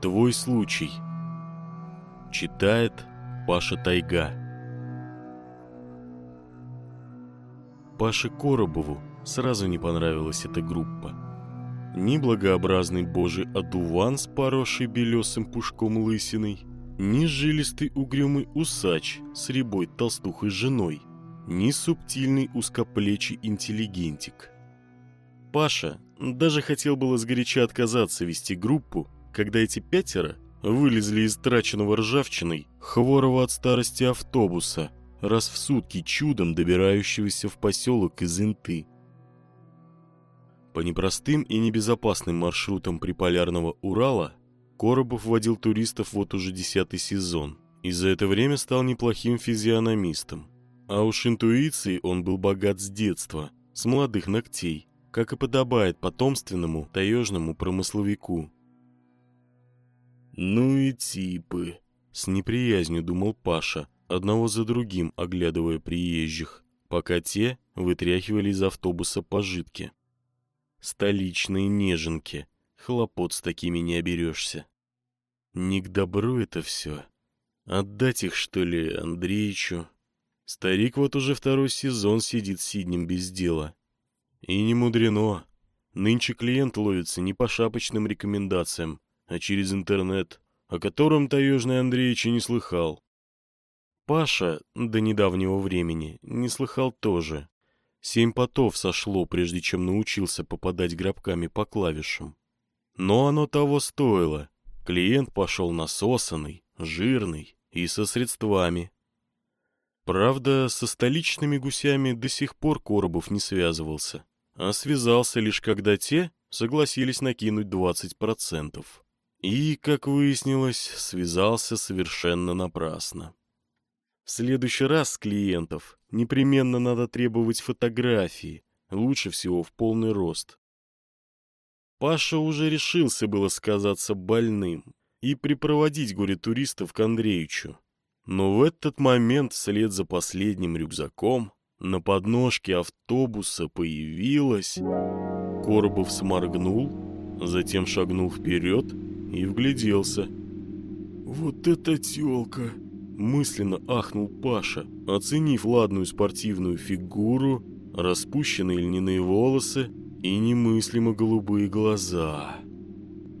Твой случай. Читает Паша Тайга. Паше Коробову сразу не понравилась эта группа. Ни благообразный божий одуван с поросшей белесым пушком лысиной, ни жилистый угрюмый усач с рябой толстухой женой, ни субтильный узкоплечий интеллигентик. Паша даже хотел было сгоряча отказаться вести группу, когда эти пятеро вылезли из траченного ржавчиной хворого от старости автобуса, раз в сутки чудом добирающегося в поселок из Инты. По непростым и небезопасным маршрутам приполярного Урала Коробов водил туристов вот уже десятый сезон и за это время стал неплохим физиономистом. А уж интуицией он был богат с детства, с молодых ногтей, как и подобает потомственному таежному промысловику. «Ну и типы», — с неприязнью думал Паша, одного за другим оглядывая приезжих, пока те вытряхивали из автобуса пожитки. Столичные неженки, хлопот с такими не оберешься. Не к добру это все. Отдать их, что ли, Андреичу? Старик вот уже второй сезон сидит сиднем без дела. И не мудрено. Нынче клиент ловится не по шапочным рекомендациям, а через интернет, о котором таежный Андреич и не слыхал. Паша до недавнего времени не слыхал тоже. Семь потов сошло, прежде чем научился попадать гробками по клавишам. Но оно того стоило. Клиент пошел насосанный, жирный и со средствами. Правда, со столичными гусями до сих пор Коробов не связывался, а связался лишь когда те согласились накинуть 20%. И, как выяснилось, связался совершенно напрасно. В следующий раз клиентов непременно надо требовать фотографии, лучше всего в полный рост. Паша уже решился было сказаться больным и припроводить горе-туристов к Андреичу. Но в этот момент вслед за последним рюкзаком на подножке автобуса появилась... Коробов сморгнул, затем шагнул вперед и вгляделся. «Вот это тёлка!» — мысленно ахнул Паша, оценив ладную спортивную фигуру, распущенные льняные волосы и немыслимо голубые глаза.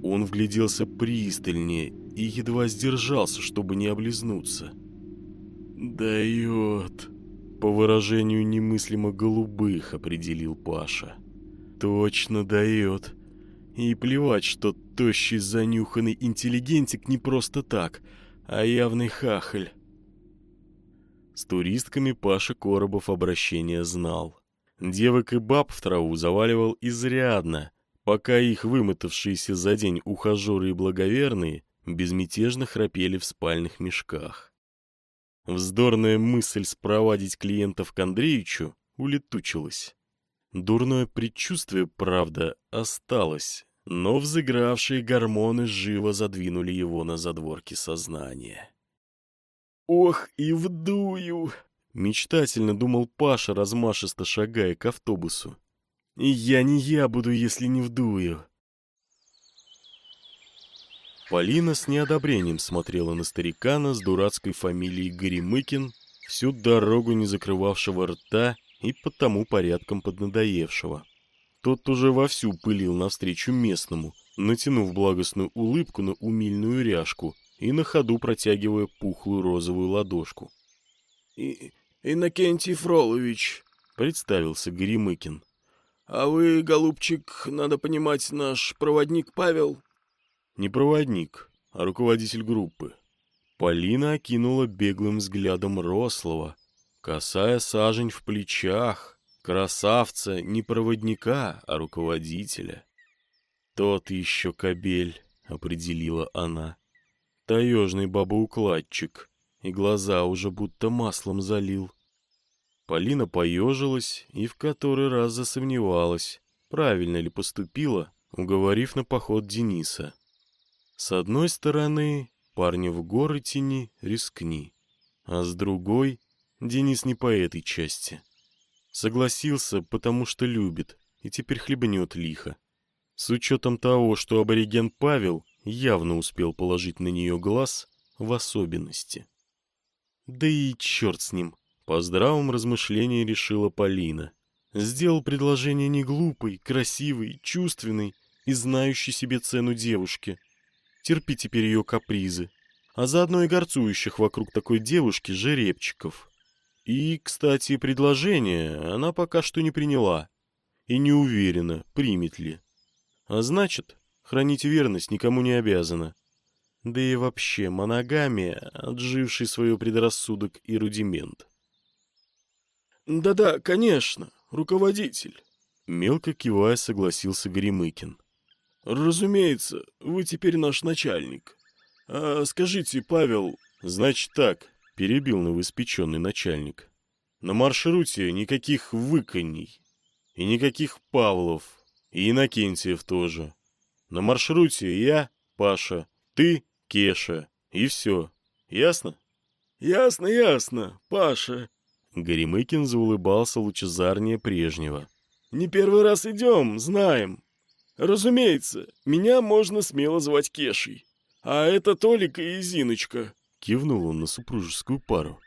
Он вгляделся пристальнее и едва сдержался, чтобы не облизнуться. «Дает!» — по выражению немыслимо голубых определил Паша. «Точно дает!» И плевать, что тощий занюханный интеллигентик не просто так, а явный хахаль. С туристками Паша Коробов обращение знал. Девок и баб в траву заваливал изрядно, пока их вымотавшиеся за день ухажеры и благоверные безмятежно храпели в спальных мешках. Вздорная мысль спровадить клиентов к Андреичу улетучилась. Дурное предчувствие, правда, осталось, но взыгравшие гормоны живо задвинули его на задворки сознания. «Ох, и вдую!» — мечтательно думал Паша, размашисто шагая к автобусу. «И я не я буду, если не вдую!» Полина с неодобрением смотрела на старикана с дурацкой фамилией Горемыкин, всю дорогу не закрывавшего рта и потому порядком поднадоевшего. Тот уже вовсю пылил навстречу местному, натянув благостную улыбку на умильную ряжку и на ходу протягивая пухлую розовую ладошку. И, «Иннокентий Фролович», — представился Горемыкин. «А вы, голубчик, надо понимать, наш проводник Павел?» «Не проводник, а руководитель группы». Полина окинула беглым взглядом рослого, касая сажень в плечах, Красавца не проводника, а руководителя. Тот еще кобель, определила она. Таежный бабоукладчик, и глаза уже будто маслом залил. Полина поежилась и в который раз засомневалась, правильно ли поступила, уговорив на поход Дениса. С одной стороны, парня в горы тени, рискни, а с другой, Денис не по этой части. Согласился, потому что любит, и теперь хлебнет лихо. С учетом того, что абориген Павел явно успел положить на нее глаз в особенности. Да и черт с ним, по здравому размышлению решила Полина. Сделал предложение не глупой, красивой, чувственной и знающей себе цену девушке. Терпи теперь ее капризы, а заодно и горцующих вокруг такой девушки жеребчиков. И, кстати, предложение она пока что не приняла и не уверена, примет ли. А значит, хранить верность никому не обязана. Да и вообще, моногамия, отживший свой предрассудок и рудимент. «Да-да, конечно, руководитель», — мелко кивая согласился Горемыкин. «Разумеется, вы теперь наш начальник. А скажите, Павел...» «Значит так», — перебил новоиспеченный начальник. «На маршруте никаких выканей, и никаких Павлов, и Иннокентьев тоже. На маршруте я, Паша, ты, Кеша, и все. Ясно? Ясно, ясно, Паша. Горемыкин заулыбался лучезарнее прежнего. Не первый раз идем, знаем. Разумеется, меня можно смело звать Кешей. А это Толик и Зиночка. Кивнул он на супружескую пару.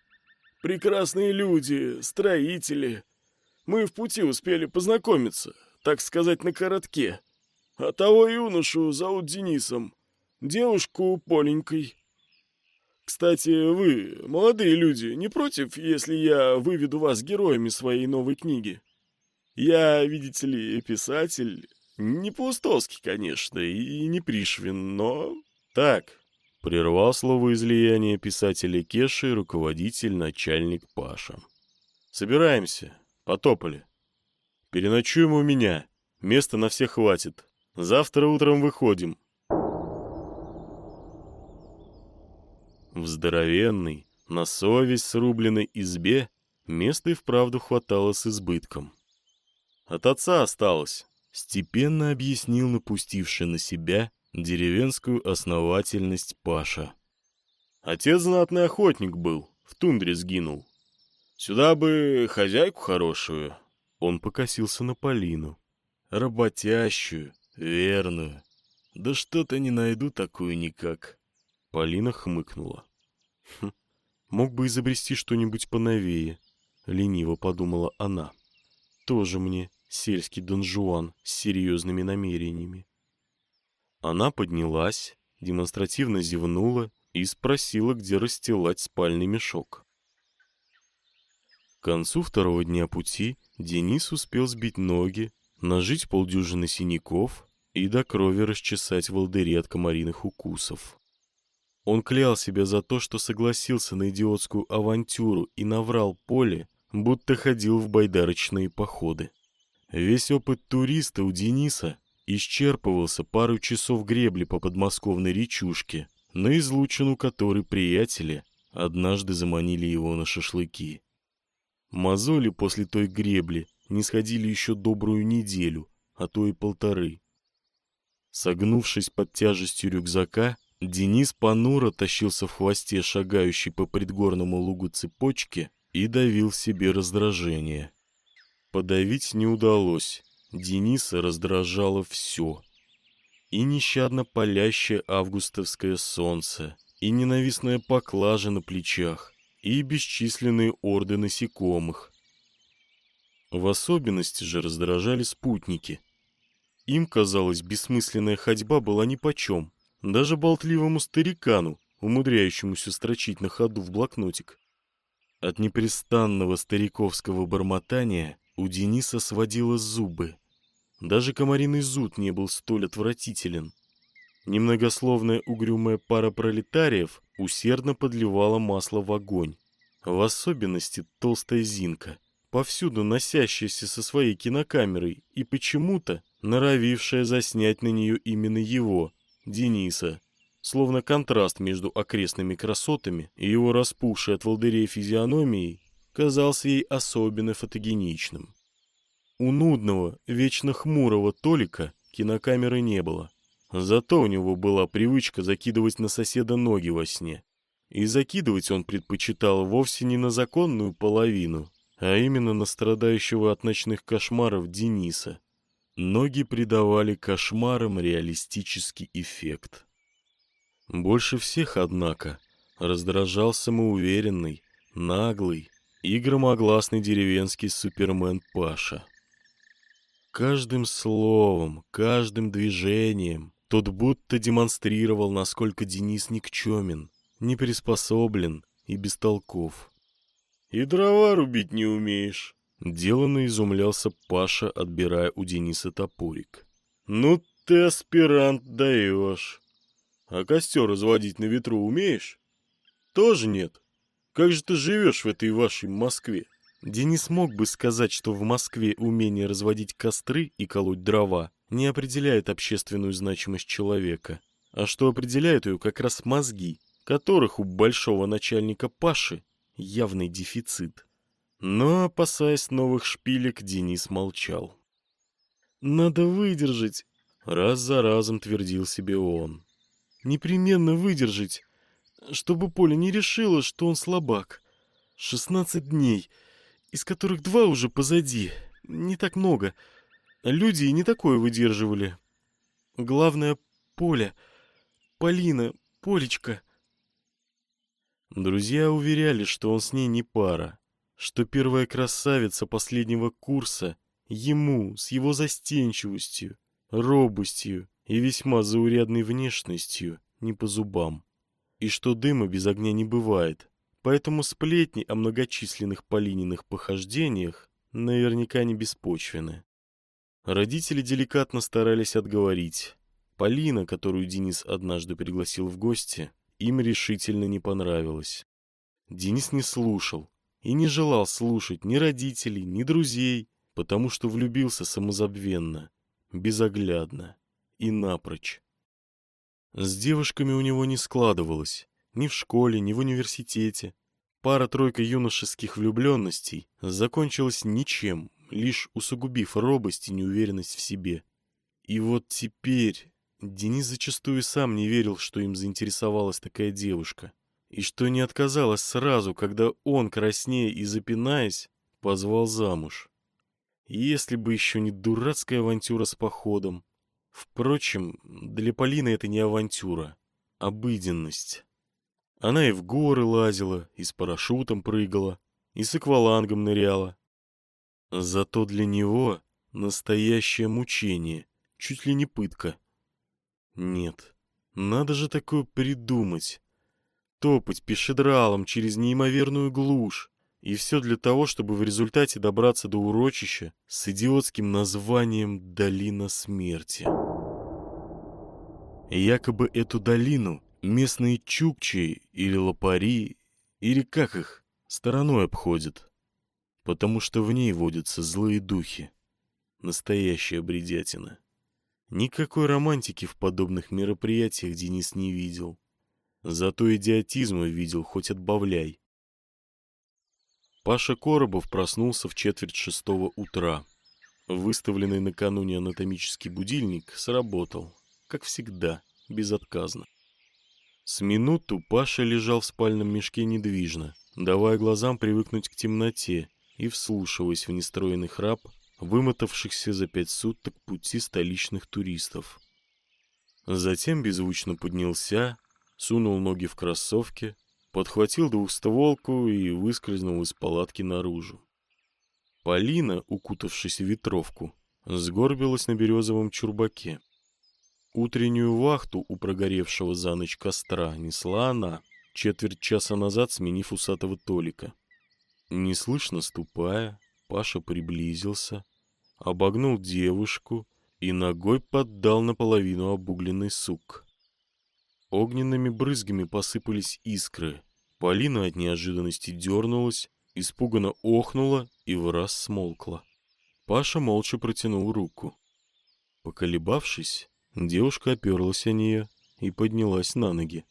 Прекрасные люди, строители. Мы в пути успели познакомиться, так сказать, на коротке. А того юношу зовут Денисом, девушку Поленькой. Кстати, вы, молодые люди, не против, если я выведу вас героями своей новой книги? Я, видите ли, писатель, не Паустовский, конечно, и не Пришвин, но... Так, прервал слово излияния писателя Кеши руководитель, начальник Паша. Собираемся, потопали. Переночуем у меня, места на всех хватит. Завтра утром выходим. В здоровенной, на совесть срубленной избе места и вправду хватало с избытком. От отца осталось, степенно объяснил напустивший на себя деревенскую основательность Паша. Отец знатный охотник был, в тундре сгинул. Сюда бы хозяйку хорошую. Он покосился на Полину. Работящую, верную. Да что-то не найду такую никак. Полина хмыкнула. Хм, мог бы изобрести что-нибудь поновее, лениво подумала она. Тоже мне сельский Дон Жуан с серьезными намерениями. Она поднялась, демонстративно зевнула и спросила, где расстилать спальный мешок. К концу второго дня пути Денис успел сбить ноги, нажить полдюжины синяков и до крови расчесать волдыри от комариных укусов. Он клял себя за то, что согласился на идиотскую авантюру и наврал поле, будто ходил в байдарочные походы. Весь опыт туриста у Дениса исчерпывался пару часов гребли по подмосковной речушке, на излучину которой приятели однажды заманили его на шашлыки. Мозоли после той гребли не сходили еще добрую неделю, а то и полторы. Согнувшись под тяжестью рюкзака, Денис понуро тащился в хвосте шагающей по предгорному лугу цепочки и давил себе раздражение. Подавить не удалось. Дениса раздражало все. И нещадно палящее августовское солнце, и ненавистная поклажа на плечах, и бесчисленные орды насекомых. В особенности же раздражали спутники. Им, казалось, бессмысленная ходьба была нипочем, даже болтливому старикану, умудряющемуся строчить на ходу в блокнотик. От непрестанного стариковского бормотания у Дениса сводило зубы. Даже комариный зуд не был столь отвратителен. Немногословная угрюмая пара пролетариев усердно подливала масло в огонь. В особенности толстая Зинка, повсюду носящаяся со своей кинокамерой и почему-то норовившая заснять на нее именно его, Дениса, словно контраст между окрестными красотами и его распухшей от волдырей физиономией, казался ей особенно фотогеничным. У нудного, вечно хмурого Толика кинокамеры не было. Зато у него была привычка закидывать на соседа ноги во сне. И закидывать он предпочитал вовсе не на законную половину, а именно на страдающего от ночных кошмаров Дениса. Ноги придавали кошмарам реалистический эффект. Больше всех, однако, раздражал самоуверенный, наглый и громогласный деревенский супермен Паша. Каждым словом, каждым движением тот будто демонстрировал, насколько Денис никчемен, неприспособлен и бестолков. «И дрова рубить не умеешь», — деланно изумлялся Паша, отбирая у Дениса топорик. «Ну ты, аспирант, даешь. А костер разводить на ветру умеешь? Тоже нет. Как же ты живешь в этой вашей Москве?» Денис мог бы сказать, что в Москве умение разводить костры и колоть дрова не определяет общественную значимость человека, а что определяет ее как раз мозги, которых у большого начальника Паши явный дефицит. Но, опасаясь новых шпилек, Денис молчал. «Надо выдержать», — раз за разом твердил себе он. «Непременно выдержать, чтобы Поля не решила, что он слабак. Шестнадцать дней, из которых два уже позади, не так много. Люди и не такое выдерживали. Главное — Поля, Полина, Полечка». Друзья уверяли, что он с ней не пара, что первая красавица последнего курса ему с его застенчивостью, робостью и весьма заурядной внешностью не по зубам, и что дыма без огня не бывает, поэтому сплетни о многочисленных Полининых похождениях наверняка не беспочвены. Родители деликатно старались отговорить. Полина, которую Денис однажды пригласил в гости, им решительно не понравилось. Денис не слушал и не желал слушать ни родителей, ни друзей, потому что влюбился самозабвенно, безоглядно и напрочь. С девушками у него не складывалось, ни в школе, ни в университете. Пара-тройка юношеских влюбленностей закончилась ничем, лишь усугубив робость и неуверенность в себе. И вот теперь Денис зачастую сам не верил, что им заинтересовалась такая девушка, и что не отказалась сразу, когда он, краснея и запинаясь, позвал замуж. Если бы еще не дурацкая авантюра с походом. Впрочем, для Полины это не авантюра, а обыденность. Она и в горы лазила, и с парашютом прыгала, и с аквалангом ныряла. Зато для него настоящее мучение, чуть ли не пытка. Нет, надо же такое придумать. Топать пешедралом через неимоверную глушь. И все для того, чтобы в результате добраться до урочища с идиотским названием «Долина смерти». Якобы эту долину местные чукчи или лопари, или как их, стороной обходят, потому что в ней водятся злые духи. Настоящая бредятина. Никакой романтики в подобных мероприятиях Денис не видел. Зато идиотизма видел хоть отбавляй. Паша Коробов проснулся в четверть шестого утра. Выставленный накануне анатомический будильник сработал, как всегда, безотказно. С минуту Паша лежал в спальном мешке недвижно, давая глазам привыкнуть к темноте и вслушиваясь в нестроенный храп вымотавшихся за пять суток пути столичных туристов. Затем беззвучно поднялся, сунул ноги в кроссовки, подхватил двухстволку и выскользнул из палатки наружу. Полина, укутавшись в ветровку, сгорбилась на березовом чурбаке. Утреннюю вахту у прогоревшего за ночь костра несла она, четверть часа назад сменив усатого Толика. Неслышно ступая, Паша приблизился, обогнул девушку и ногой поддал наполовину обугленный сук. Огненными брызгами посыпались искры. Полина от неожиданности дернулась, испуганно охнула и в раз смолкла. Паша молча протянул руку. Поколебавшись, девушка оперлась о нее и поднялась на ноги.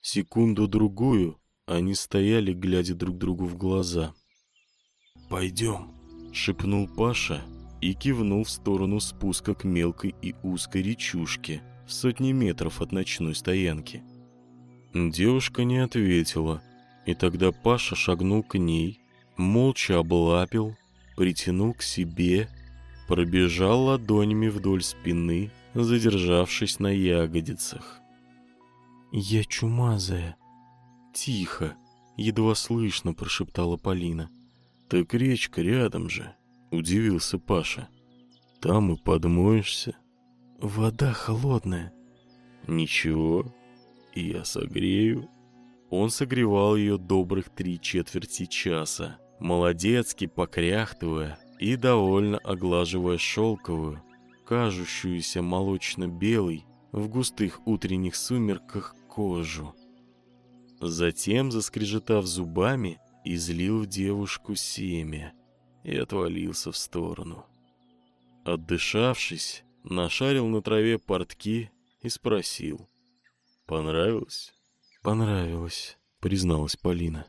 Секунду-другую они стояли, глядя друг другу в глаза. «Пойдем», шепнул Паша и кивнул в сторону спуска к мелкой и узкой речушке в сотни метров от ночной стоянки. Девушка не ответила, и тогда Паша шагнул к ней, молча облапил, притянул к себе, пробежал ладонями вдоль спины, задержавшись на ягодицах. «Я чумазая». «Тихо», — едва слышно прошептала Полина. «Так речка рядом же», — удивился Паша. «Там и подмоешься». «Вода холодная». «Ничего, я согрею». Он согревал ее добрых три четверти часа, молодецки покряхтывая и довольно оглаживая шелковую, кажущуюся молочно-белой в густых утренних сумерках кожу. Затем, заскрежетав зубами, излил в девушку семя и отвалился в сторону. Отдышавшись, нашарил на траве портки и спросил. «Понравилось?» «Понравилось», — призналась Полина.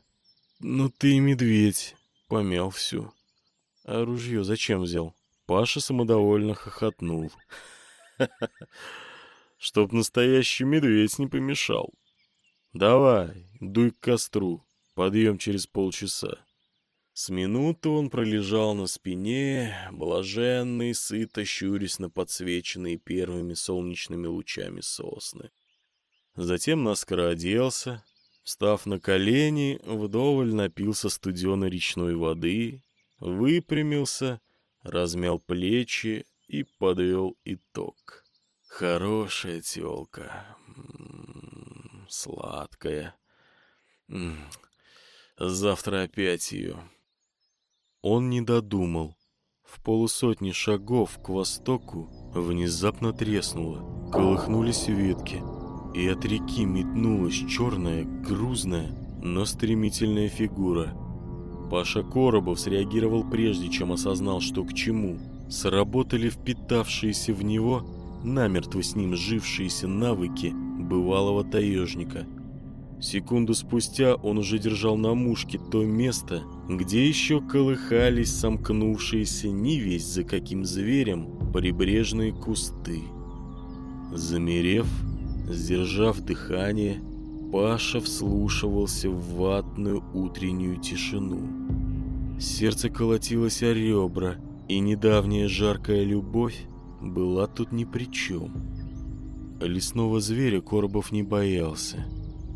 «Ну ты медведь», — помял всю. «А ружье зачем взял?» Паша самодовольно хохотнул. «Чтоб настоящий медведь не помешал. Давай, дуй к костру, подъем через полчаса». С минуту он пролежал на спине, блаженный, сыто щурясь на подсвеченные первыми солнечными лучами сосны. Затем наскоро оделся, встав на колени, вдоволь напился студеной речной воды, выпрямился, размял плечи и подвел итог. Хорошая тёлка, м-м, сладкая. М-м, завтра опять ее. Он не додумал. В полусотни шагов к востоку внезапно треснуло, колыхнулись ветки, и от реки метнулась черная, грузная, но стремительная фигура. Паша Коробов среагировал прежде, чем осознал, что к чему. Сработали впитавшиеся в него, намертво с ним сжившиеся навыки бывалого таежника. Секунду спустя он уже держал на мушке то место, где еще колыхались сомкнувшиеся не весь за каким зверем прибрежные кусты. Замерев, сдержав дыхание, Паша вслушивался в ватную утреннюю тишину. Сердце колотилось о ребра, и недавняя жаркая любовь была тут ни при чем. Лесного зверя Коробов не боялся.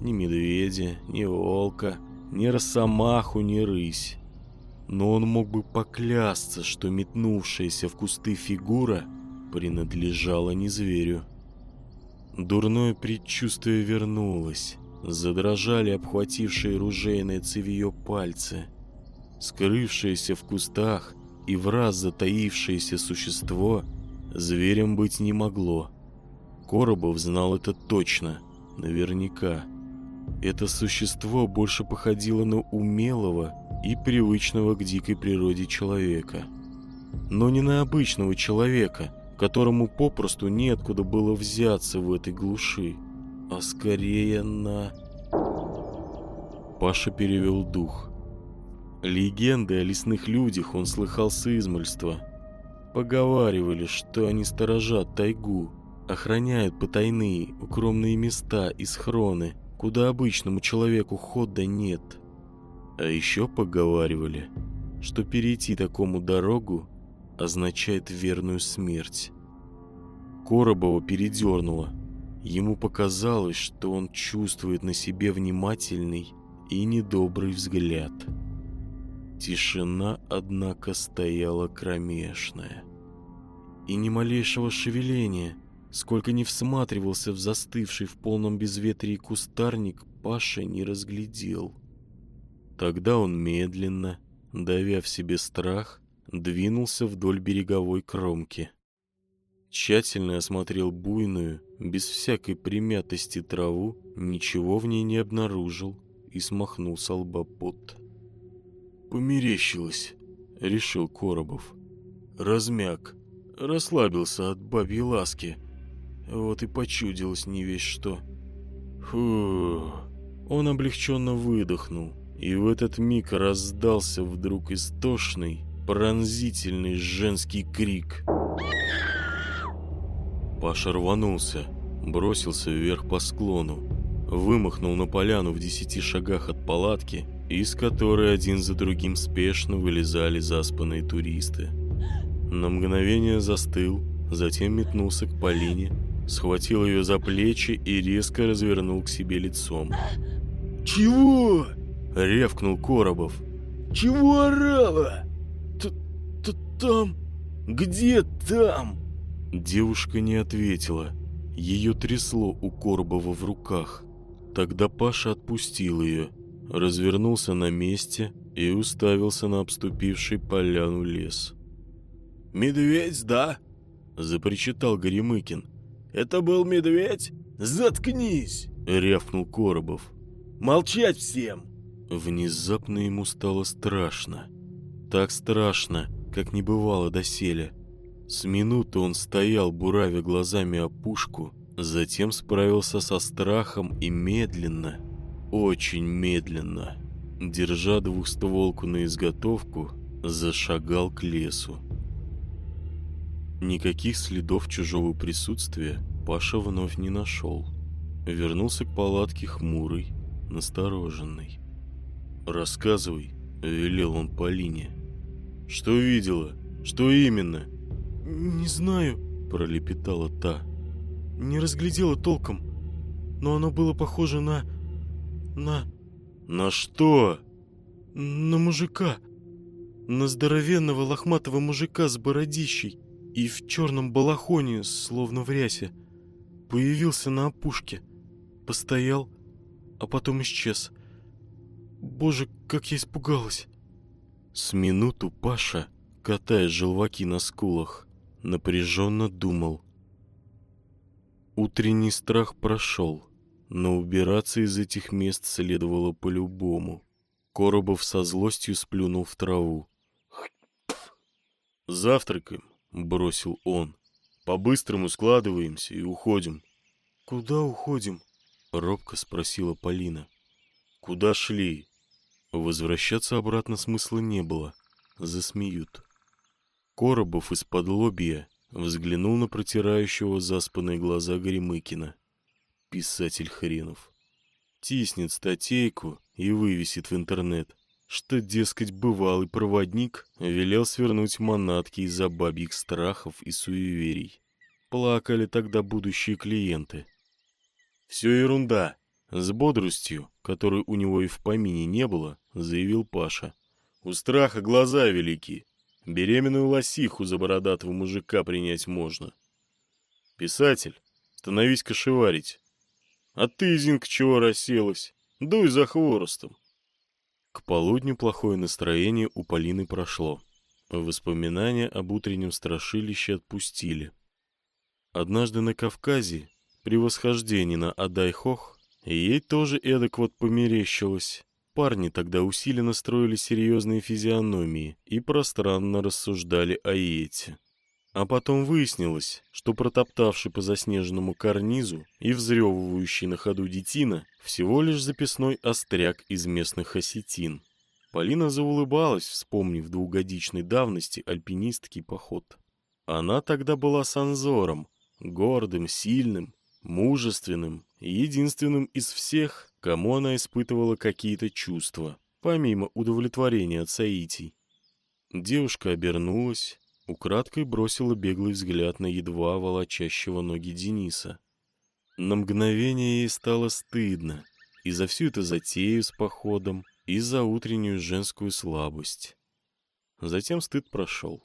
Ни медведя, ни волка — ни росомаху, ни рысь. Но он мог бы поклясться, что метнувшаяся в кусты фигура принадлежала не зверю. Дурное предчувствие вернулось. Задрожали обхватившие ружейное цевье пальцы. Скрывшееся в кустах и в раз затаившееся существо зверем быть не могло. Коробов знал это точно, наверняка. Это существо больше походило на умелого и привычного к дикой природе человека. Но не на обычного человека, которому попросту неоткуда было взяться в этой глуши, а скорее на... Паша перевел дух. Легенды о лесных людях он слыхал с измольства. Поговаривали, что они сторожат тайгу, охраняют потайные, укромные места и схроны, куда обычному человеку хода нет. А еще поговаривали, что перейти такому дорогу означает верную смерть. Коробова передернуло. Ему показалось, что он чувствует на себе внимательный и недобрый взгляд. Тишина, однако, стояла кромешная. И ни малейшего шевеления – Сколько не всматривался в застывший в полном безветрии кустарник, Паша не разглядел. Тогда он медленно, давя в себе страх, двинулся вдоль береговой кромки. Тщательно осмотрел буйную, без всякой примятости траву, ничего в ней не обнаружил и смахнул с лба пот. «Померещилось», — решил Коробов. Размяк, расслабился от бабьей ласки — вот и почудилось не весь что. Фу. Он облегченно выдохнул, и в этот миг раздался вдруг истошный, пронзительный женский крик. Паша рванулся, бросился вверх по склону, вымахнул на поляну в десяти шагах от палатки, из которой один за другим спешно вылезали заспанные туристы. На мгновение застыл, затем метнулся к Полине, схватил ее за плечи и резко развернул к себе лицом. «Чего?» — рявкнул Коробов. «Чего орала? Т -т Там? Где там?» Девушка не ответила. Ее трясло у Коробова в руках. Тогда Паша отпустил ее, развернулся на месте и уставился на обступивший поляну лес. «Медведь, да?» — запричитал Горемыкин. «Это был медведь? Заткнись!» — рявкнул Коробов. «Молчать всем!» Внезапно ему стало страшно. Так страшно, как не бывало доселе. С минуты он стоял, буравя глазами опушку, затем справился со страхом и медленно, очень медленно, держа двухстволку на изготовку, зашагал к лесу. Никаких следов чужого присутствия Паша вновь не нашел. Вернулся к палатке хмурый, настороженный. «Рассказывай», — велел он Полине. «Что видела? Что именно?» «Не знаю», — пролепетала та. «Не разглядела толком, но оно было похоже на... на...» «На что?» «На мужика. На здоровенного лохматого мужика с бородищей и в черном балахоне, словно в рясе. Появился на опушке. Постоял, а потом исчез. Боже, как я испугалась. С минуту Паша, катая желваки на скулах, напряженно думал. Утренний страх прошел, но убираться из этих мест следовало по-любому. Коробов со злостью сплюнул в траву. «Завтракаем», — бросил он. «По-быстрому складываемся и уходим». «Куда уходим?» — робко спросила Полина. «Куда шли?» Возвращаться обратно смысла не было. Засмеют. Коробов из-под лобья взглянул на протирающего заспанные глаза Горемыкина. Писатель хренов. Тиснет статейку и вывесит в интернет что, дескать, бывалый проводник велел свернуть манатки из-за бабьих страхов и суеверий. Плакали тогда будущие клиенты. «Все ерунда!» С бодростью, которой у него и в помине не было, заявил Паша. «У страха глаза велики. Беременную лосиху за бородатого мужика принять можно. Писатель, становись кошеварить. А ты, Зинка, чего расселась? Дуй за хворостом. К полудню плохое настроение у Полины прошло. Воспоминания об утреннем страшилище отпустили. Однажды на Кавказе, при восхождении на Адайхох, ей тоже эдак вот померещилось. Парни тогда усиленно строили серьезные физиономии и пространно рассуждали о Ете. А потом выяснилось, что протоптавший по заснеженному карнизу и взрёвывающий на ходу детина всего лишь записной остряк из местных осетин. Полина заулыбалась, вспомнив двухгодичной давности альпинистский поход. Она тогда была санзором, гордым, сильным, мужественным, единственным из всех, кому она испытывала какие-то чувства, помимо удовлетворения от соитий. Девушка обернулась, украдкой бросила беглый взгляд на едва волочащего ноги Дениса. На мгновение ей стало стыдно и за всю эту затею с походом, и за утреннюю женскую слабость. Затем стыд прошел.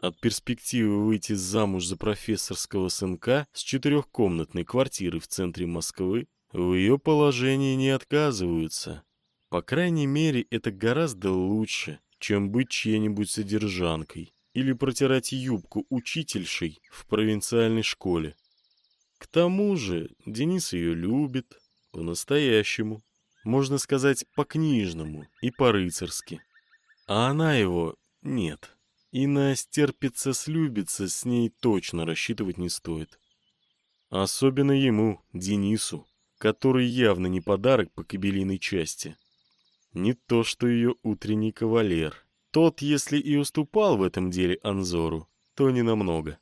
От перспективы выйти замуж за профессорского сынка с четырехкомнатной квартиры в центре Москвы в ее положении не отказываются. По крайней мере, это гораздо лучше, чем быть чьей-нибудь содержанкой или протирать юбку учительшей в провинциальной школе. К тому же Денис ее любит по-настоящему, можно сказать, по-книжному и по-рыцарски. А она его нет. И на стерпится-слюбится с ней точно рассчитывать не стоит. Особенно ему, Денису, который явно не подарок по кабелиной части. Не то, что ее утренний кавалер — тот, если и уступал в этом деле Анзору, то не намного.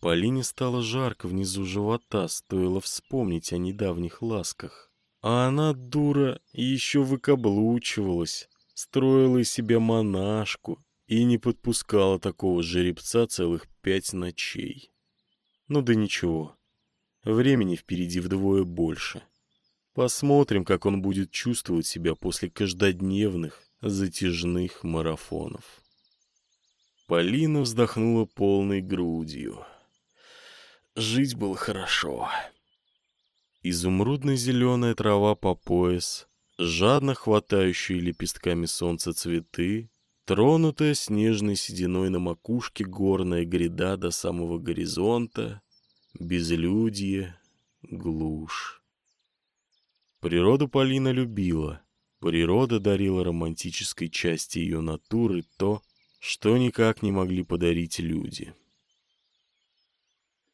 Полине стало жарко внизу живота, стоило вспомнить о недавних ласках. А она, дура, еще выкаблучивалась, строила из себя монашку и не подпускала такого жеребца целых пять ночей. Ну да ничего, Времени впереди вдвое больше. Посмотрим, как он будет чувствовать себя после каждодневных, затяжных марафонов. Полина вздохнула полной грудью. Жить было хорошо. Изумрудно-зеленая трава по пояс, жадно хватающие лепестками солнца цветы, тронутая снежной сединой на макушке горная гряда до самого горизонта, безлюдье, глушь. Природу Полина любила. Природа дарила романтической части ее натуры то, что никак не могли подарить люди.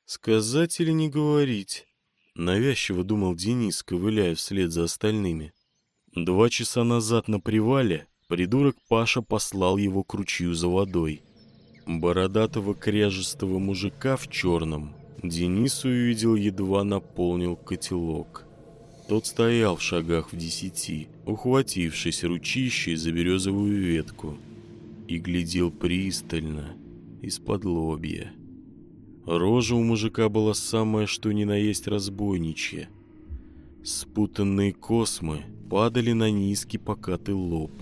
«Сказать или не говорить?» — навязчиво думал Денис, ковыляя вслед за остальными. Два часа назад на привале придурок Паша послал его к ручью за водой. Бородатого кряжестого мужика в черном Денис увидел, едва наполнил котелок. Тот стоял в шагах в десяти, ухватившись ручищей за березовую ветку и глядел пристально, из-под лобья. Рожа у мужика была самая что ни на есть разбойничья. Спутанные космы падали на низкий покатый лоб.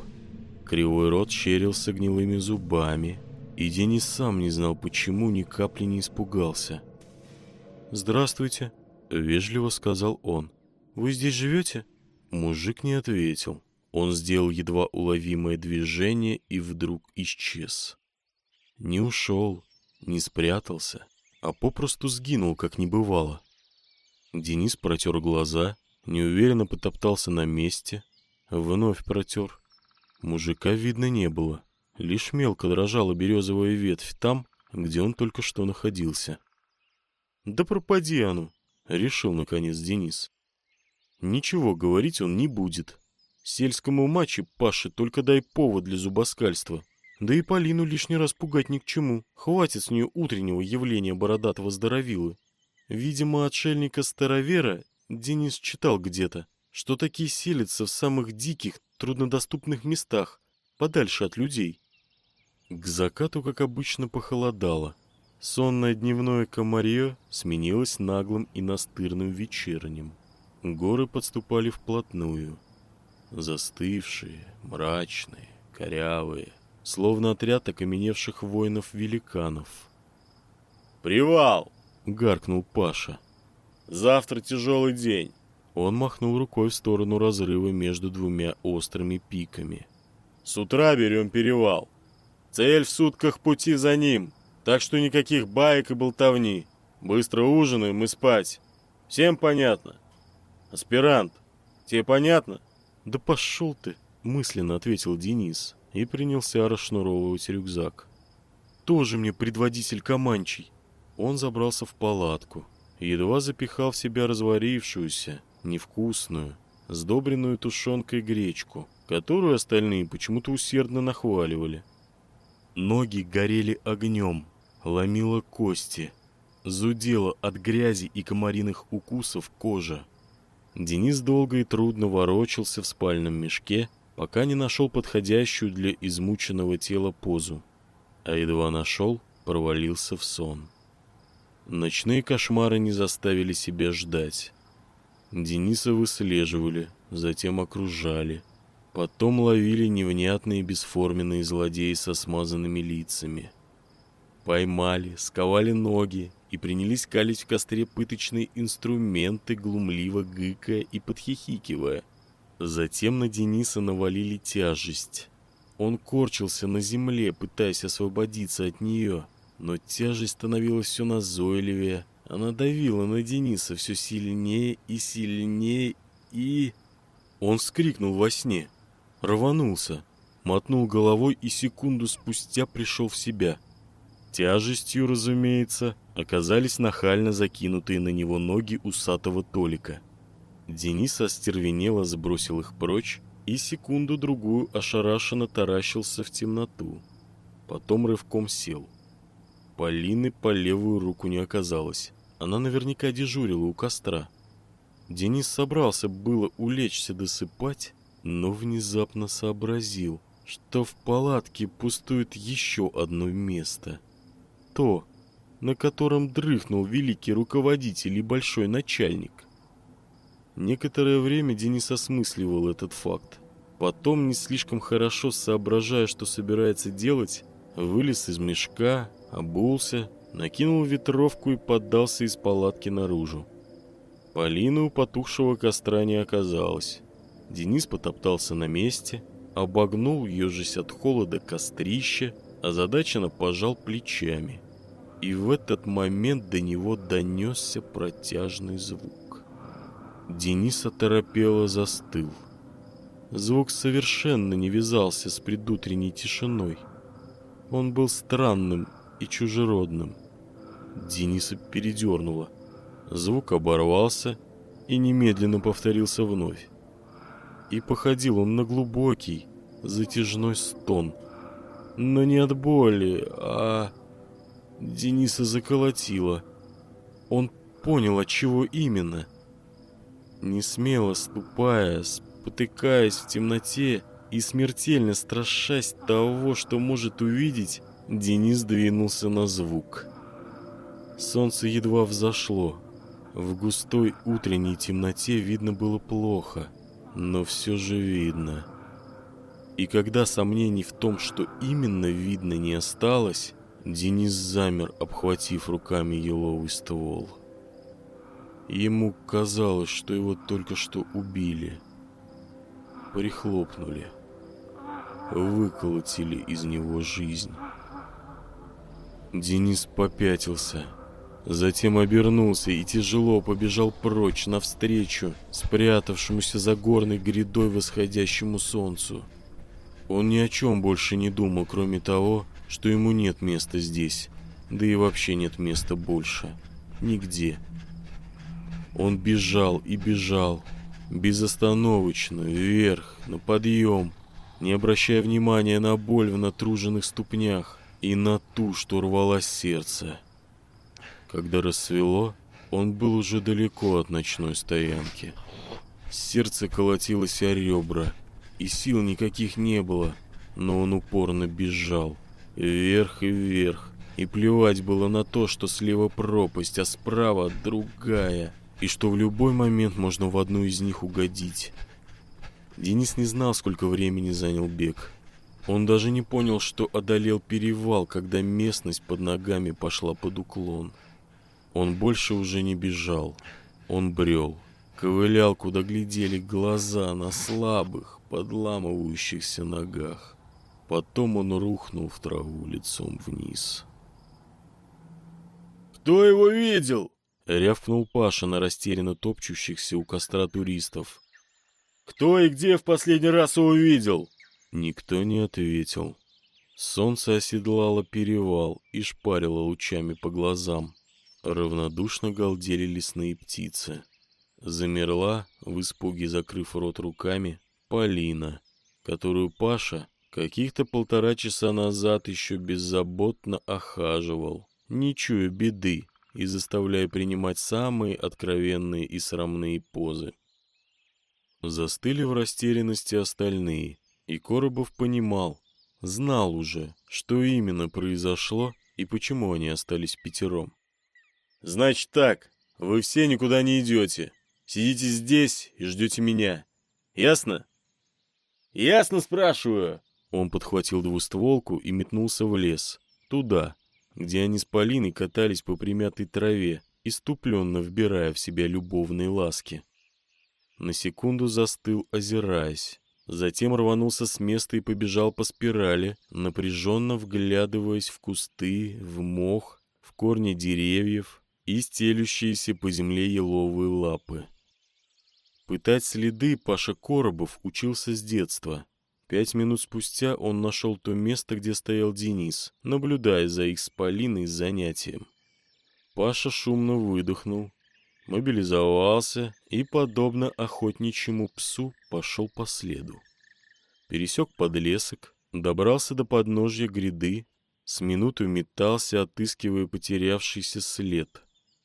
Кривой рот щерился гнилыми зубами, и Денис сам не знал, почему ни капли не испугался. «Здравствуйте», — вежливо сказал он. «Вы здесь живете?» Мужик не ответил. Он сделал едва уловимое движение и вдруг исчез. Не ушел, не спрятался, а попросту сгинул, как не бывало. Денис протер глаза, неуверенно потоптался на месте, вновь протер. Мужика видно не было, лишь мелко дрожала березовая ветвь там, где он только что находился. «Да пропади оно!» — решил, наконец, Денис. Ничего говорить он не будет, Сельскому маче Паше только дай повод для зубоскальства. Да и Полину лишний раз пугать ни к чему. Хватит с нее утреннего явления бородатого здоровилы. Видимо, отшельника-старовера Денис читал где-то, что такие селятся в самых диких, труднодоступных местах, подальше от людей. К закату, как обычно, похолодало. Сонное дневное комарье сменилось наглым и настырным вечерним. Горы подступали вплотную — Застывшие, мрачные, корявые, словно отряд окаменевших воинов-великанов. «Привал!» — гаркнул Паша. «Завтра тяжелый день!» Он махнул рукой в сторону разрыва между двумя острыми пиками. «С утра берем перевал. Цель в сутках пути за ним, так что никаких баек и болтовни. Быстро ужинаем и спать. Всем понятно? Аспирант, тебе понятно?» «Да пошел ты!» — мысленно ответил Денис и принялся расшнуровывать рюкзак. «Тоже мне предводитель Каманчий!» Он забрался в палатку, едва запихал в себя разварившуюся, невкусную, сдобренную тушенкой гречку, которую остальные почему-то усердно нахваливали. Ноги горели огнем, ломило кости, зудела от грязи и комариных укусов кожа. Денис долго и трудно ворочался в спальном мешке, пока не нашел подходящую для измученного тела позу. А едва нашел, провалился в сон. Ночные кошмары не заставили себя ждать. Дениса выслеживали, затем окружали. Потом ловили невнятные бесформенные злодеи со смазанными лицами. Поймали, сковали ноги и принялись калить в костре пыточные инструменты, глумливо гыкая и подхихикивая. Затем на Дениса навалили тяжесть. Он корчился на земле, пытаясь освободиться от нее, но тяжесть становилась все назойливее. Она давила на Дениса все сильнее и сильнее, и... Он вскрикнул во сне, рванулся, мотнул головой и секунду спустя пришел в себя — Тяжестью, разумеется, оказались нахально закинутые на него ноги усатого Толика. Денис остервенело сбросил их прочь и секунду-другую ошарашенно таращился в темноту. Потом рывком сел. Полины по левую руку не оказалось. Она наверняка дежурила у костра. Денис собрался было улечься досыпать, но внезапно сообразил, что в палатке пустует еще одно место — то, на котором дрыхнул великий руководитель и большой начальник. Некоторое время Денис осмысливал этот факт. Потом, не слишком хорошо соображая, что собирается делать, вылез из мешка, обулся, накинул ветровку и поддался из палатки наружу. Полины у потухшего костра не оказалось. Денис потоптался на месте, обогнул, ежась от холода, кострище, озадаченно пожал плечами. И в этот момент до него донесся протяжный звук. Денис оторопело застыл. Звук совершенно не вязался с предутренней тишиной. Он был странным и чужеродным. Дениса передернуло. Звук оборвался и немедленно повторился вновь. И походил он на глубокий, затяжной стон. Но не от боли, а... Дениса заколотило. Он понял, от чего именно. Не смело ступая, спотыкаясь в темноте и смертельно страшась того, что может увидеть, Денис двинулся на звук. Солнце едва взошло. В густой утренней темноте видно было плохо, но все же видно. И когда сомнений в том, что именно видно, не осталось, Денис замер, обхватив руками еловый ствол. Ему казалось, что его только что убили. Прихлопнули. Выколотили из него жизнь. Денис попятился. Затем обернулся и тяжело побежал прочь навстречу спрятавшемуся за горной грядой восходящему солнцу. Он ни о чем больше не думал, кроме того, что ему нет места здесь, да и вообще нет места больше. Нигде. Он бежал и бежал, безостановочно, вверх, на подъем, не обращая внимания на боль в натруженных ступнях и на ту, что рвалось сердце. Когда рассвело, он был уже далеко от ночной стоянки. Сердце колотилось о ребра, и сил никаких не было, но он упорно бежал. Вверх и вверх. И плевать было на то, что слева пропасть, а справа другая. И что в любой момент можно в одну из них угодить. Денис не знал, сколько времени занял бег. Он даже не понял, что одолел перевал, когда местность под ногами пошла под уклон. Он больше уже не бежал. Он брел. Ковылял, куда глядели глаза на слабых, подламывающихся ногах. Потом он рухнул в траву лицом вниз. «Кто его видел?» — рявкнул Паша на растерянно топчущихся у костра туристов. «Кто и где в последний раз его видел?» Никто не ответил. Солнце оседлало перевал и шпарило лучами по глазам. Равнодушно галдели лесные птицы. Замерла, в испуге закрыв рот руками, Полина, которую Паша каких-то полтора часа назад еще беззаботно охаживал, не чуя беды и заставляя принимать самые откровенные и срамные позы. Застыли в растерянности остальные, и Коробов понимал, знал уже, что именно произошло и почему они остались пятером. «Значит так, вы все никуда не идете. Сидите здесь и ждете меня. Ясно?» «Ясно, спрашиваю!» Он подхватил двустволку и метнулся в лес. Туда, где они с Полиной катались по примятой траве, иступленно вбирая в себя любовные ласки. На секунду застыл, озираясь. Затем рванулся с места и побежал по спирали, напряженно вглядываясь в кусты, в мох, в корни деревьев и стелющиеся по земле еловые лапы. Пытать следы Паша Коробов учился с детства. Пять минут спустя он нашел то место, где стоял Денис, наблюдая за их с Полиной занятием. Паша шумно выдохнул, мобилизовался и, подобно охотничьему псу, пошел по следу. Пересек подлесок, добрался до подножья гряды, с минуту метался, отыскивая потерявшийся след.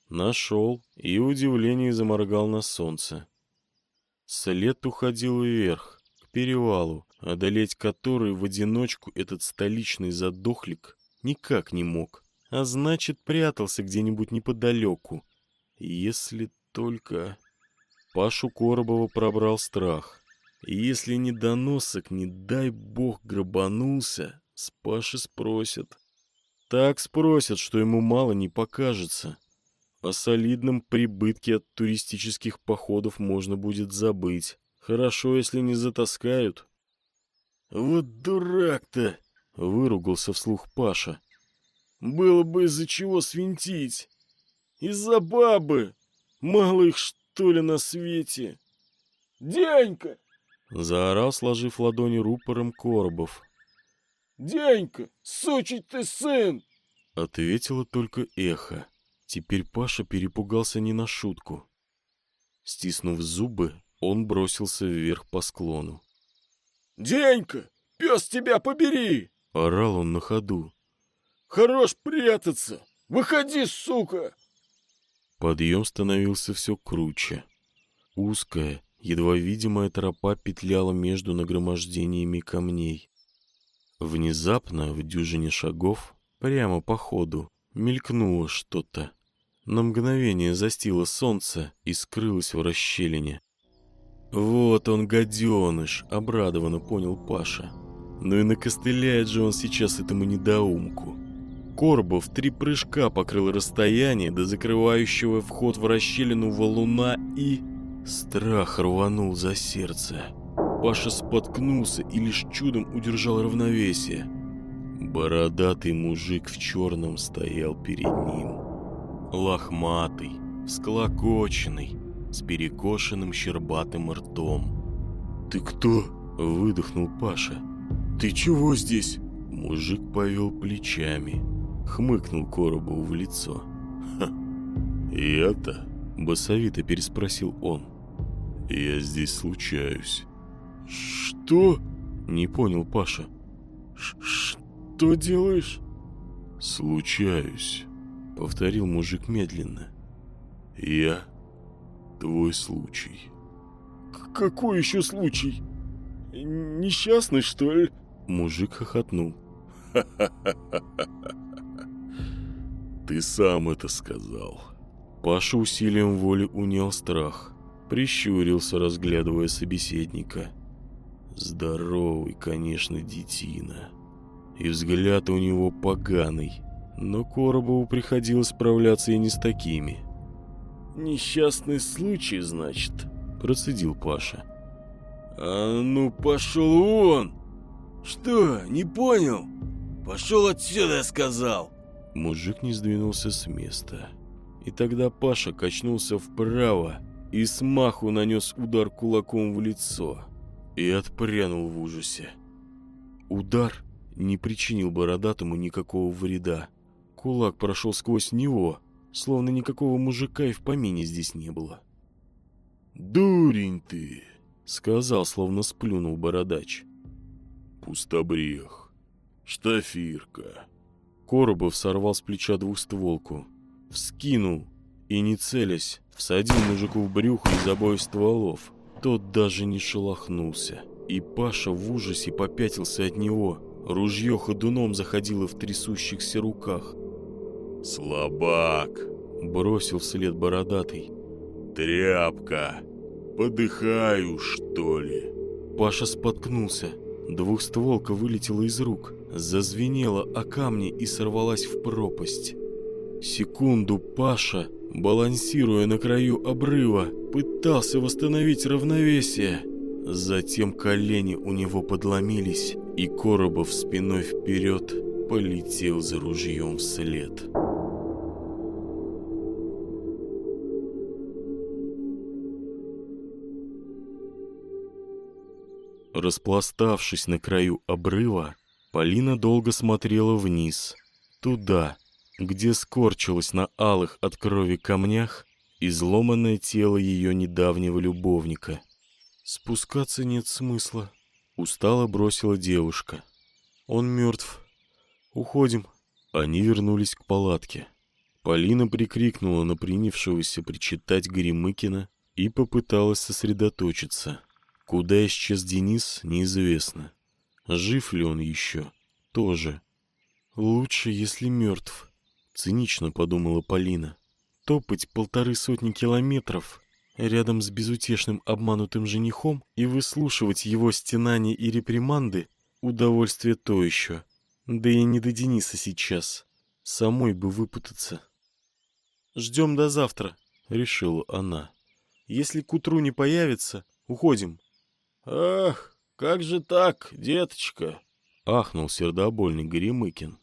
Нашел и в удивлении заморгал на солнце. След уходил вверх, к перевалу, одолеть который в одиночку этот столичный задохлик никак не мог. а значит, прятался где-нибудь неподалеку. Если только... Пашу Коробова пробрал страх. Если не доносок, не дай бог, грабанулся, с Паши спросят. Так спросят, что ему мало не покажется. О солидном прибытке от туристических походов можно будет забыть. Хорошо, если не затаскают. «Вот дурак-то!» — выругался вслух Паша. «Было бы из-за чего свинтить. Из-за бабы. Мало их, что ли, на свете. Денька!» — заорал, сложив ладони рупором Коробов. «Денька, сучий ты сын!» — ответило только эхо. Теперь Паша перепугался не на шутку. Стиснув зубы, он бросился вверх по склону. «Денька, пес тебя побери!» — орал он на ходу. «Хорош прятаться! Выходи, сука!» Подъем становился все круче. Узкая, едва видимая тропа петляла между нагромождениями камней. Внезапно, в дюжине шагов, прямо по ходу, мелькнуло что-то. На мгновение застило солнце и скрылось в расщелине. «Вот он, гаденыш!» — обрадованно понял Паша. «Ну и накостыляет же он сейчас этому недоумку!» Корбов три прыжка покрыл расстояние до закрывающего вход в расщелину валуна и... Страх рванул за сердце. Паша споткнулся и лишь чудом удержал равновесие. Бородатый мужик в черном стоял перед ним. Лохматый, всклокоченный, с перекошенным щербатым ртом. «Ты кто?» — выдохнул Паша. «Ты чего здесь?» Мужик повел плечами, хмыкнул Коробову в лицо. «Ха, и это?» — басовито переспросил он. «Я здесь случаюсь». «Что?» — не понял Паша. «Что делаешь?» «Случаюсь», — повторил мужик медленно. «Я твой случай». «Какой еще случай? Несчастный, что ли?» Мужик хохотнул. «Ты сам это сказал». Паша усилием воли унял страх. Прищурился, разглядывая собеседника. Здоровый, конечно, детина. И взгляд у него поганый. Но Коробову приходилось справляться и не с такими. «Несчастный случай, значит?» Процедил Паша. «А ну, пошел вон! Что, не понял? Пошел отсюда, я сказал!» Мужик не сдвинулся с места. И тогда Паша качнулся вправо и смаху нанес удар кулаком в лицо и отпрянул в ужасе. Удар не причинил бородатому никакого вреда. Кулак прошел сквозь него, словно никакого мужика и в помине здесь не было. «Дурень ты!» — сказал, словно сплюнул бородач. «Пустобрех! Штафирка!» Коробов сорвал с плеча двухстволку, вскинул и, не целясь, всадил мужику в брюхо из обоих стволов. Тот даже не шелохнулся, и Паша в ужасе попятился от него. Ружье ходуном заходило в трясущихся руках. «Слабак!» — бросил вслед бородатый. «Тряпка! Подыхаю, что ли?» Паша споткнулся. Двухстволка вылетела из рук, зазвенела о камни и сорвалась в пропасть. Секунду Паша, балансируя на краю обрыва, пытался восстановить равновесие. Затем колени у него подломились, и Коробов спиной вперед полетел за ружьем вслед. Распластавшись на краю обрыва, Полина долго смотрела вниз, туда, где скорчилось на алых от крови камнях изломанное тело ее недавнего любовника. «Спускаться нет смысла», — устало бросила девушка. «Он мертв. Уходим». Они вернулись к палатке. Полина прикрикнула на принявшегося причитать Горемыкина и попыталась сосредоточиться. Куда исчез Денис, неизвестно. Жив ли он еще? Тоже. Лучше, если мертв. Цинично подумала Полина. Топать полторы сотни километров рядом с безутешным обманутым женихом и выслушивать его стенания и реприманды — удовольствие то еще. Да и не до Дениса сейчас. Самой бы выпутаться. «Ждем до завтра», — решила она. «Если к утру не появится, уходим». «Ах, как же так, деточка?» — ахнул сердобольный Горемыкин.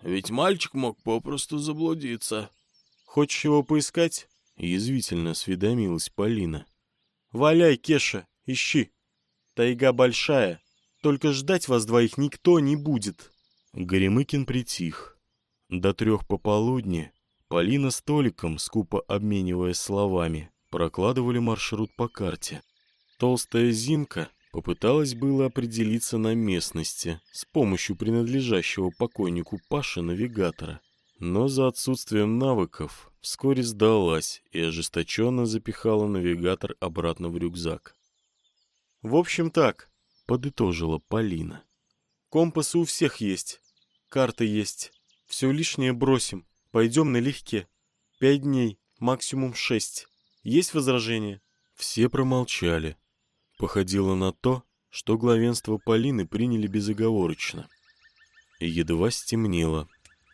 «Ведь мальчик мог попросту заблудиться». «Хочешь его поискать?» — язвительно осведомилась Полина. «Валяй, Кеша, ищи. Тайга большая, только ждать вас двоих никто не будет». Горемыкин притих. До трех пополудни Полина с Толиком, скупо обмениваясь словами, прокладывали маршрут по карте. Толстая Зинка попыталась было определиться на местности с помощью принадлежащего покойнику Паше навигатора, но за отсутствием навыков вскоре сдалась и ожесточенно запихала навигатор обратно в рюкзак. «В общем так», — подытожила Полина. «Компасы у всех есть, карта есть, все лишнее бросим, пойдем налегке. Пять дней, максимум шесть. Есть возражения?» Все промолчали. Походило на то, что главенство Полины приняли безоговорочно. Едва стемнело.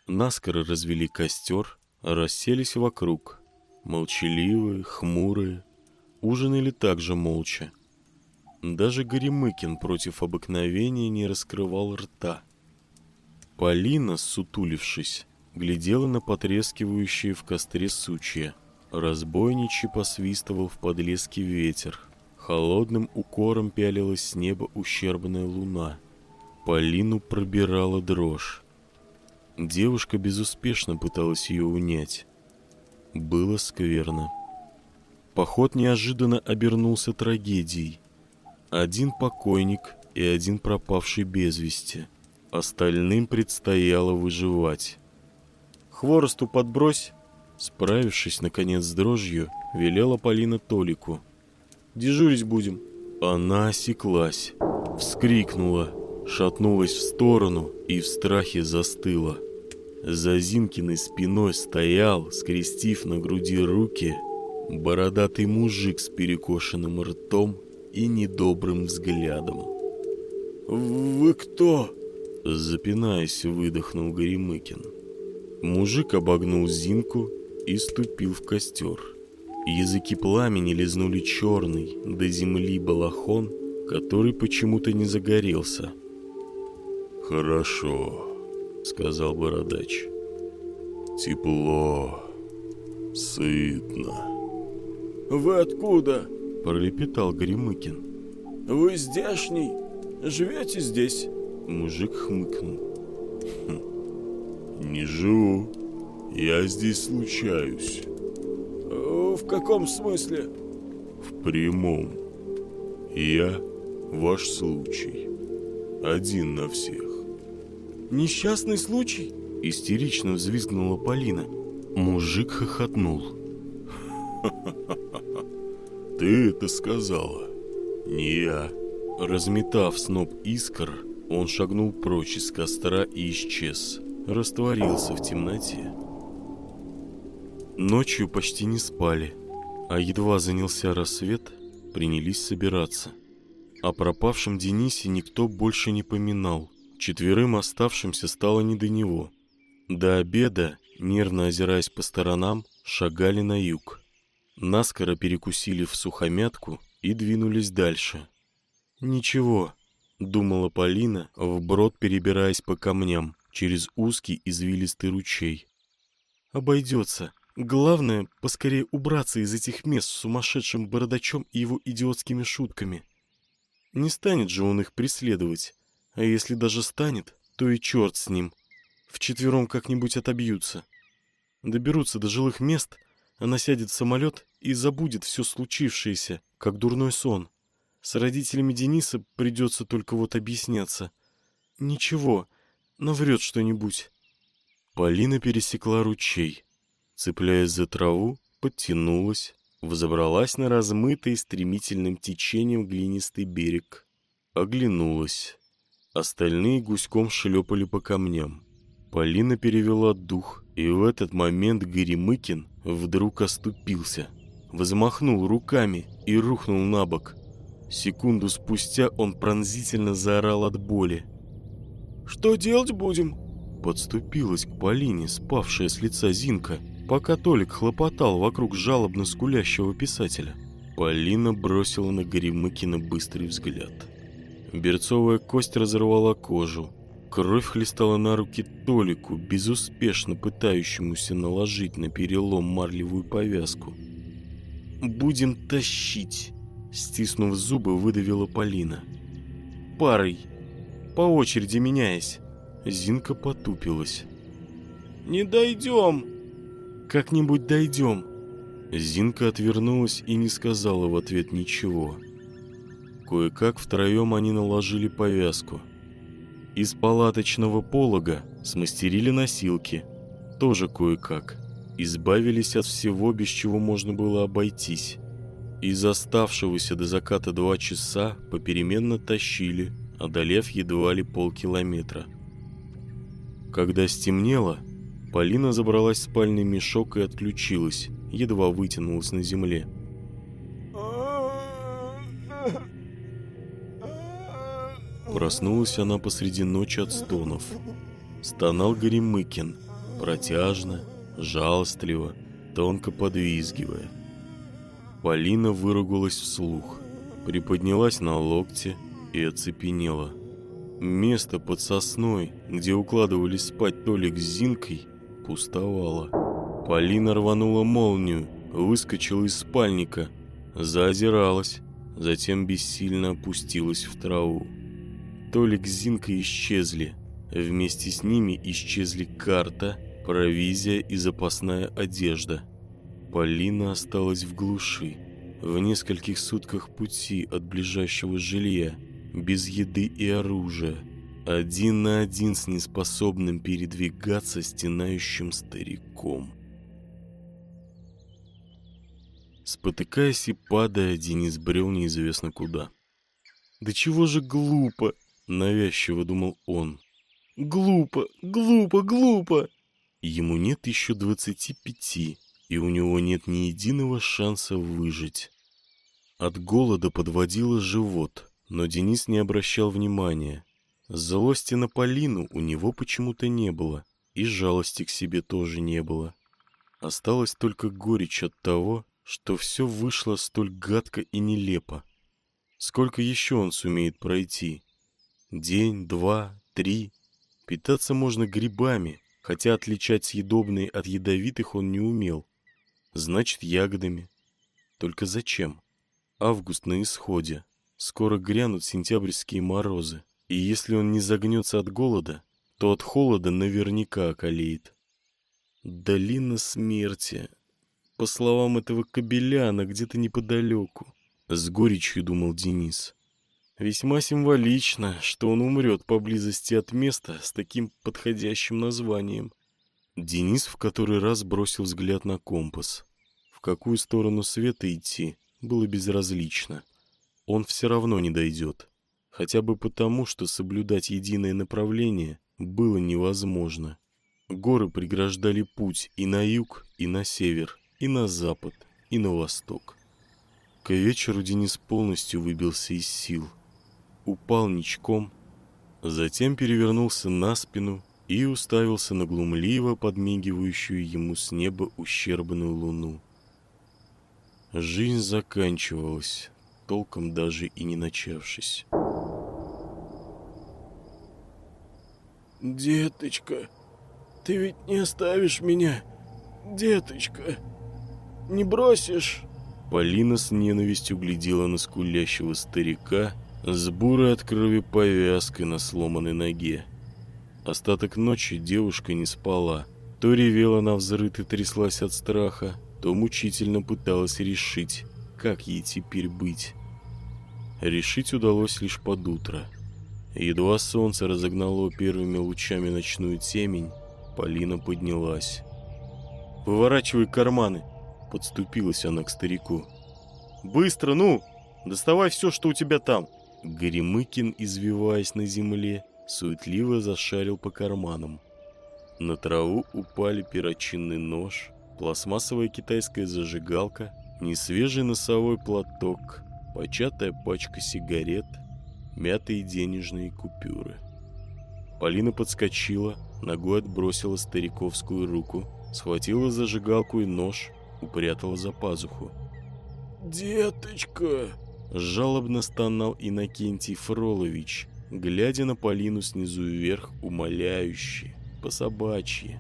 Наскоро развели костер, расселись вокруг. Молчаливые, хмурые, ужинали также молча. Даже Горемыкин против обыкновения не раскрывал рта. Полина, сутулившись, глядела на потрескивающие в костре сучья. Разбойничий посвистывал в подлеске ветер. Холодным укором пялилась с неба ущербная луна. Полину пробирала дрожь. Девушка безуспешно пыталась ее унять. Было скверно. Поход неожиданно обернулся трагедией. Один покойник и один пропавший без вести. Остальным предстояло выживать. «Хворосту подбрось!» Справившись, наконец, с дрожью, велела Полина Толику. «Дежурить будем!» Она осеклась, вскрикнула, шатнулась в сторону и в страхе застыла. За Зинкиной спиной стоял, скрестив на груди руки, бородатый мужик с перекошенным ртом и недобрым взглядом. «Вы кто?» Запинаясь, выдохнул Горемыкин. Мужик обогнул Зинку и ступил в костер. Языки пламени лизнули черный до земли балахон, который почему-то не загорелся. «Хорошо», — сказал бородач. «Тепло, сытно». «Вы откуда?» — пролепетал Горемыкин. «Вы здешний? Живете здесь?» Мужик хмыкнул. «Хм, «Не живу. Я здесь случаюсь». «В каком смысле?» «В прямом. Я ваш случай. Один на всех». «Несчастный случай?» — истерично взвизгнула Полина. Мужик хохотнул. «Ты это сказала, не я». Разметав сноп искр, он шагнул прочь из костра и исчез, растворился в темноте. Ночью почти не спали, а едва занялся рассвет, принялись собираться. О пропавшем Денисе никто больше не поминал. Четверым оставшимся стало не до него. До обеда, нервно озираясь по сторонам, шагали на юг. Наскоро перекусили в сухомятку и двинулись дальше. «Ничего», — думала Полина, вброд перебираясь по камням через узкий извилистый ручей. «Обойдется. Главное, поскорее убраться из этих мест с сумасшедшим бородачом и его идиотскими шутками. Не станет же он их преследовать, а если даже станет, то и черт с ним. Вчетвером как-нибудь отобьются. Доберутся до жилых мест, она сядет в самолет и забудет все случившееся, как дурной сон. С родителями Дениса придется только вот объясняться. Ничего, наврет что-нибудь. Полина пересекла ручей. Цепляясь за траву, подтянулась, взобралась на размытый стремительным течением глинистый берег. Оглянулась. Остальные гуськом шлепали по камням. Полина перевела дух И в этот момент Горемыкин вдруг оступился, взмахнул руками и рухнул на бок. Секунду спустя он пронзительно заорал от боли. «Что делать будем?» Подступилась к Полине, спавшая с лица Зинка, пока Толик хлопотал вокруг жалобно скулящего писателя. Полина бросила на Горемыкина быстрый взгляд. Берцовая кость разорвала кожу. Кровь хлестала на руки Толику, безуспешно пытающемуся наложить на перелом марлевую повязку. «Будем тащить!» Стиснув зубы, выдавила Полина. «Парой, по очереди меняясь». Зинка потупилась. «Не дойдем!» «Как-нибудь дойдем!» Зинка отвернулась и не сказала в ответ ничего. Кое-как втроем они наложили повязку. Из палаточного полога смастерили носилки. Тоже кое-как. Избавились от всего, без чего можно было обойтись. Из оставшегося до заката два часа попеременно тащили, одолев едва ли полкилометра. Когда стемнело, Полина забралась в спальный мешок и отключилась, едва вытянулась на земле. Проснулась она посреди ночи от стонов. Стонал Горемыкин, протяжно, жалостливо, тонко подвизгивая. Полина выругалась вслух, приподнялась на локте и оцепенела. Место под сосной, где укладывались спать Толик с Зинкой, пустовало. Полина рванула молнию, выскочила из спальника, заозиралась, затем бессильно опустилась в траву. Толик с Зинкой исчезли. Вместе с ними исчезли карта, провизия и запасная одежда. Полина осталась в глуши, в нескольких сутках пути от ближайшего жилья, без еды и оружия, один на один с неспособным передвигаться стенающим стариком. Спотыкаясь и падая, Денис брел неизвестно куда. «Да чего же глупо!» — навязчиво думал он. «Глупо, глупо, глупо!» Ему нет еще двадцати пяти, и у него нет ни единого шанса выжить. От голода подводило живот, но Денис не обращал внимания. Злости на Полину у него почему-то не было, и жалости к себе тоже не было. Осталась только горечь от того, что все вышло столь гадко и нелепо. Сколько еще он сумеет пройти? День, два, три. Питаться можно грибами, хотя отличать съедобные от ядовитых он не умел. Значит, ягодами. Только зачем? Август на исходе. Скоро грянут сентябрьские морозы. И если он не загнется от голода, то от холода наверняка околеет. Долина смерти. По словам этого кобеляна, где-то неподалеку. С горечью думал Денис. Весьма символично, что он умрет поблизости от места с таким подходящим названием. Денис в который раз бросил взгляд на компас. В какую сторону света идти, было безразлично. Он все равно не дойдет. Хотя бы потому, что соблюдать единое направление было невозможно. Горы преграждали путь и на юг, и на север, и на запад, и на восток. К вечеру Денис полностью выбился из сил. Упал ничком, затем перевернулся на спину и уставился на глумливо подмигивающую ему с неба ущербную луну. Жизнь заканчивалась, толком даже и не начавшись. «Деточка, ты ведь не оставишь меня, деточка? Не бросишь?» Полина с ненавистью глядела на скулящего старика с бурой от крови повязкой на сломанной ноге. Остаток ночи девушка не спала. То ревела на взрыв и тряслась от страха, то мучительно пыталась решить, как ей теперь быть. Решить удалось лишь под утро. Едва солнце разогнало первыми лучами ночную темень, Полина поднялась. «Выворачивай карманы!» — подступилась она к старику. «Быстро, ну! Доставай все, что у тебя там!» Горемыкин, извиваясь на земле, суетливо зашарил по карманам. На траву упали перочинный нож, пластмассовая китайская зажигалка, несвежий носовой платок, початая пачка сигарет, мятые денежные купюры. Полина подскочила, ногой отбросила стариковскую руку, схватила зажигалку и нож, упрятала за пазуху. «Деточка!» — жалобно стонал Иннокентий Фролович, глядя на Полину снизу вверх, умоляюще, по-собачьи.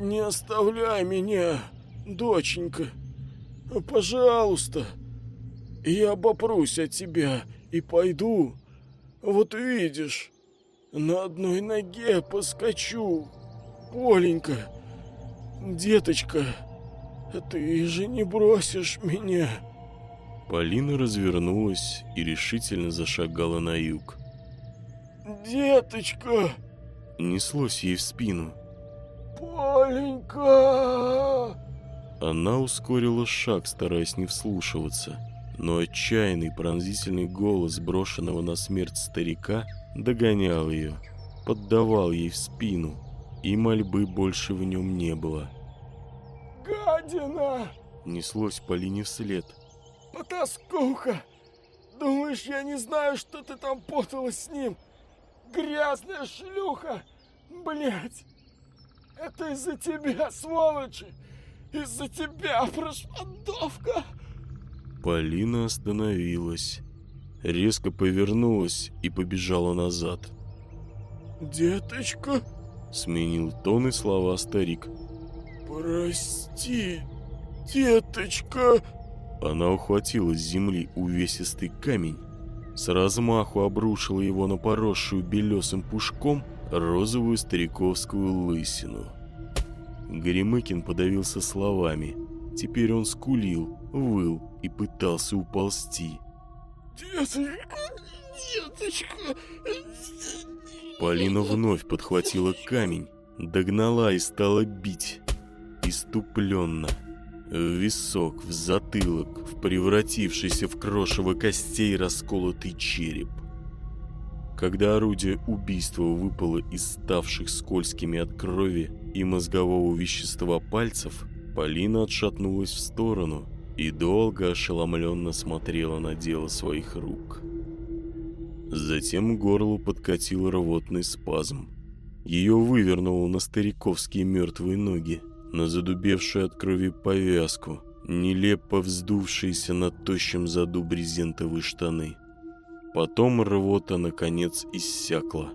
«Не оставляй меня, доченька! Пожалуйста! Я обопрусь от тебя и пойду. Вот видишь, на одной ноге поскочу. Поленька, деточка, ты же не бросишь меня!» Полина развернулась и решительно зашагала на юг. «Деточка!» Неслось ей в спину. «Поленька!» Она ускорила шаг, стараясь не вслушиваться, но отчаянный пронзительный голос брошенного на смерть старика догонял ее, поддавал ей в спину, и мольбы больше в нем не было. «Гадина!» Неслось Полине вслед. «Потаскуха! Думаешь, я не знаю, что ты там поталась с ним? Грязная шлюха! Блять! Это из-за тебя, сволочи! Из-за тебя, прошмандовка!» Полина остановилась, резко повернулась и побежала назад. «Деточка!» — сменил тон и слова старик. «Прости, деточка!» Она ухватила с земли увесистый камень, с размаху обрушила его на поросшую белесым пушком розовую стариковскую лысину. Горемыкин подавился словами. Теперь он скулил, выл и пытался уползти. «Деточка, деточка!» Полина вновь подхватила камень, догнала и стала бить. Иступленно. В висок, в затылок, в превратившийся в крошево костей расколотый череп. Когда орудие убийства выпало из ставших скользкими от крови и мозгового вещества пальцев, Полина отшатнулась в сторону и долго ошеломленно смотрела на дело своих рук. Затем горлу подкатил рвотный спазм. Ее вывернуло на стариковские мертвые ноги, на задубевшую от крови повязку, нелепо вздувшиеся на тощем заду брезентовые штаны. Потом рвота, наконец, иссякла.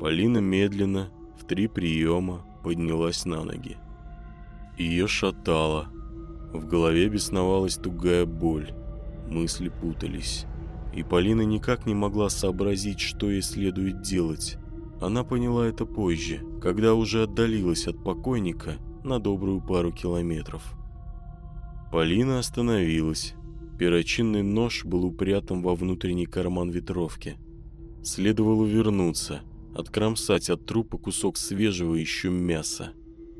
Полина медленно, в три приема, поднялась на ноги. Ее шатало. В голове бесновалась тугая боль. Мысли путались и Полина никак не могла сообразить, что ей следует делать. Она поняла это позже, когда уже отдалилась от покойника на добрую пару километров. Полина остановилась. Перочинный нож был упрятан во внутренний карман ветровки. Следовало вернуться, откромсать от трупа кусок свежего еще мяса.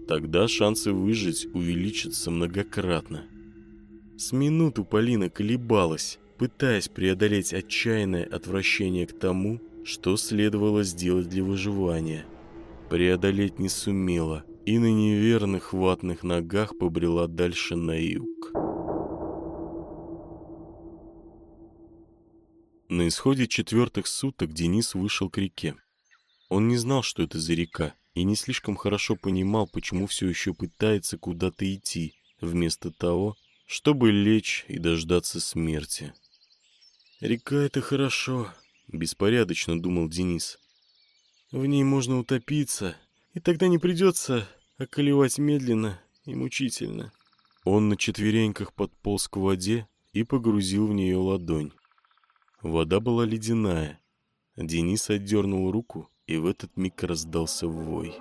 Тогда шансы выжить увеличатся многократно. С минуту Полина колебалась, пытаясь преодолеть отчаянное отвращение к тому, что следовало сделать для выживания. Преодолеть не сумела и на неверных ватных ногах побрела дальше на юг. На исходе четвертых суток Денис вышел к реке. Он не знал, что это за река, и не слишком хорошо понимал, почему все еще пытается куда-то идти, вместо того, чтобы лечь и дождаться смерти. «Река — это хорошо», — беспорядочно думал Денис. «В ней можно утопиться, и тогда не придется околевать медленно и мучительно». Он на четвереньках подполз к воде и погрузил в нее ладонь. Вода была ледяная. Денис отдернул руку, и в этот миг раздался вой.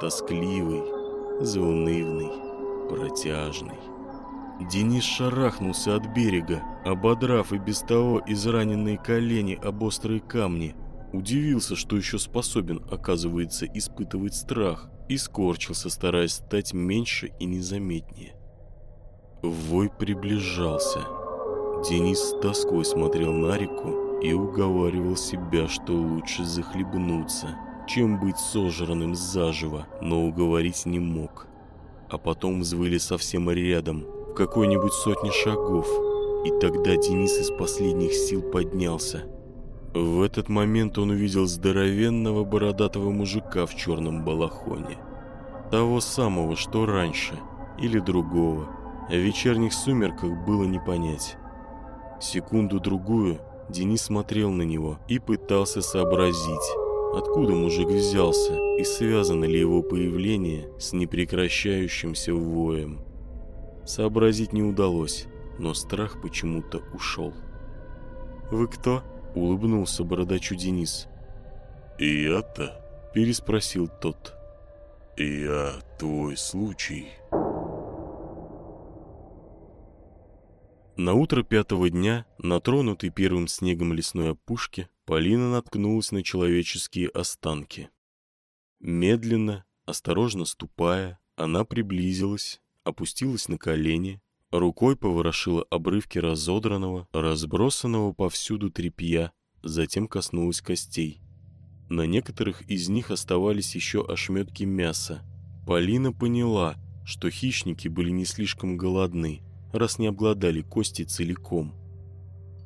Тоскливый, заунывный, протяжный. Денис шарахнулся от берега, ободрав и без того израненные колени об острые камни. Удивился, что еще способен, оказывается, испытывать страх, и скорчился, стараясь стать меньше и незаметнее. Вой приближался. Денис с тоской смотрел на реку и уговаривал себя, что лучше захлебнуться, чем быть сожранным заживо, но уговорить не мог. А потом взвыли совсем рядом, в какой-нибудь сотне шагов, и тогда Денис из последних сил поднялся. В этот момент он увидел здоровенного бородатого мужика в черном балахоне. Того самого, что раньше, или другого. В вечерних сумерках было не понять. Секунду-другую Денис смотрел на него и пытался сообразить, откуда мужик взялся и связано ли его появление с непрекращающимся воем. Сообразить не удалось, но страх почему-то ушел. «Вы кто?» — улыбнулся бородачу Денис. «Я-то?» — переспросил тот. «Я твой случай». На утро пятого дня, на тронутой первым снегом лесной опушке, Полина наткнулась на человеческие останки. Медленно, осторожно ступая, она приблизилась, опустилась на колени, рукой поворошила обрывки разодранного, разбросанного повсюду тряпья, затем коснулась костей. На некоторых из них оставались еще ошметки мяса. Полина поняла, что хищники были не слишком голодны, раз не обглодали кости целиком.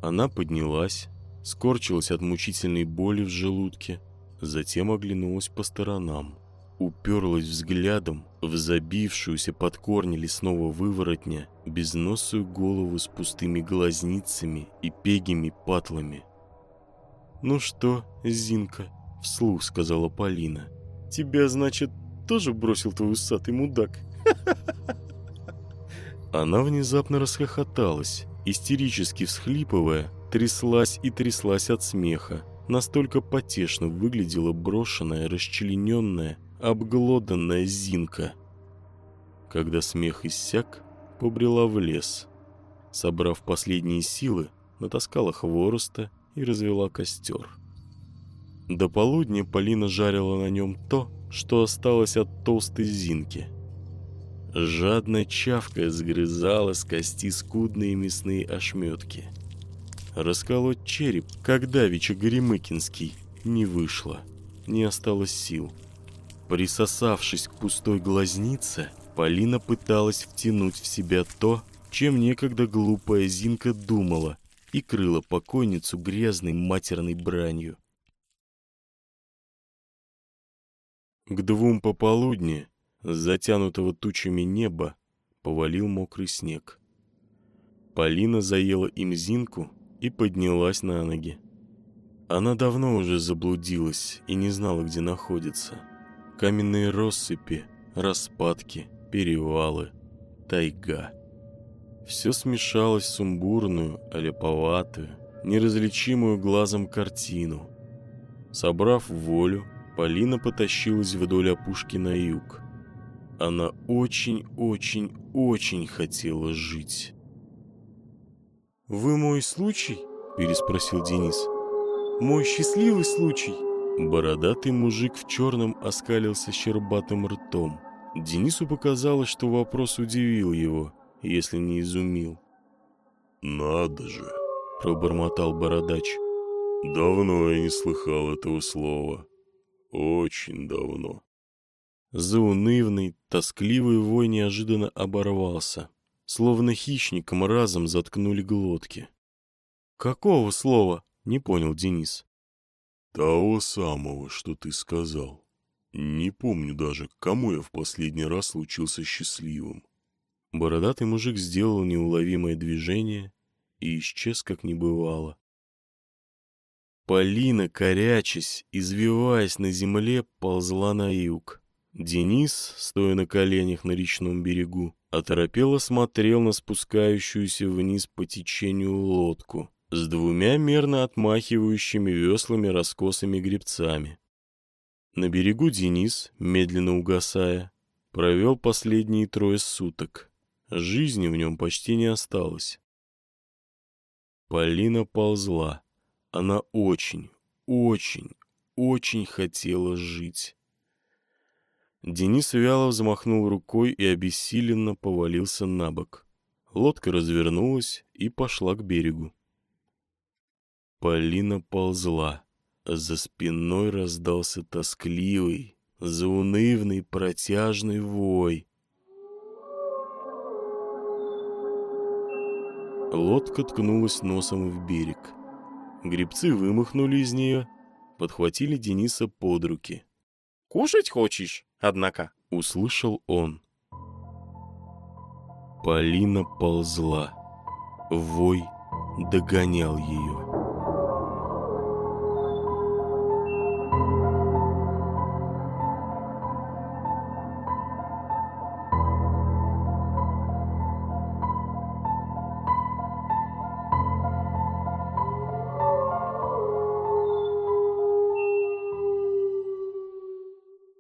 Она поднялась, скорчилась от мучительной боли в желудке, затем оглянулась по сторонам, уперлась взглядом в забившуюся под корни лесного выворотня безносую голову с пустыми глазницами и пегими патлами. «Ну что, Зинка?» — вслух сказала Полина. «Тебя, значит, тоже бросил твой усатый мудак?» Она внезапно расхохоталась, истерически всхлипывая, тряслась и тряслась от смеха. Настолько потешно выглядела брошенная, расчлененная, обглоданная Зинка. Когда смех иссяк, побрела в лес. Собрав последние силы, натаскала хвороста и развела костер. До полудня Полина жарила на нем то, что осталось от толстой Зинки – жадно чавкая сгрызала с кости скудные мясные ошметки. Расколоть череп, как давеча Горемыкинский, не вышло, не осталось сил. Присосавшись к пустой глазнице, Полина пыталась втянуть в себя то, чем некогда глупая Зинка думала, и крыла покойницу грязной матерной бранью. К двум пополудни с затянутого тучами неба повалил мокрый снег. Полина заела им Зинку и поднялась на ноги. Она давно уже заблудилась и не знала, где находится. Каменные россыпи, распадки, перевалы, тайга. Все смешалось в сумбурную, аляповатую, неразличимую глазом картину. Собрав волю, Полина потащилась вдоль опушки на юг. Она очень-очень-очень хотела жить. «Вы мой случай?» – переспросил Денис. «Мой счастливый случай?» Бородатый мужик в черном оскалился щербатым ртом. Денису показалось, что вопрос удивил его, если не изумил. «Надо же!» – пробормотал бородач. «Давно я не слыхал этого слова. Очень давно». Заунывный, тоскливый вой неожиданно оборвался, словно хищникам разом заткнули глотки. «Какого слова?» — не понял Денис. «Того самого, что ты сказал. Не помню даже, кому я в последний раз случился счастливым». Бородатый мужик сделал неуловимое движение и исчез, как не бывало. Полина, корячась, извиваясь на земле, ползла на юг. Денис, стоя на коленях на речном берегу, оторопело смотрел на спускающуюся вниз по течению лодку с двумя мерно отмахивающими веслами раскосыми гребцами. На берегу Денис, медленно угасая, провел последние трое суток. Жизни в нем почти не осталось. Полина ползла. Она очень, очень, очень хотела жить. Денис вяло взмахнул рукой и обессиленно повалился на бок. Лодка развернулась и пошла к берегу. Полина ползла. за спиной раздался тоскливый, заунывный протяжный вой. Лодка ткнулась носом в берег. Гребцы вымахнули из нее, подхватили Дениса под руки. «Кушать хочешь, однако?» — услышал он. Полина ползла. Вой догонял ее.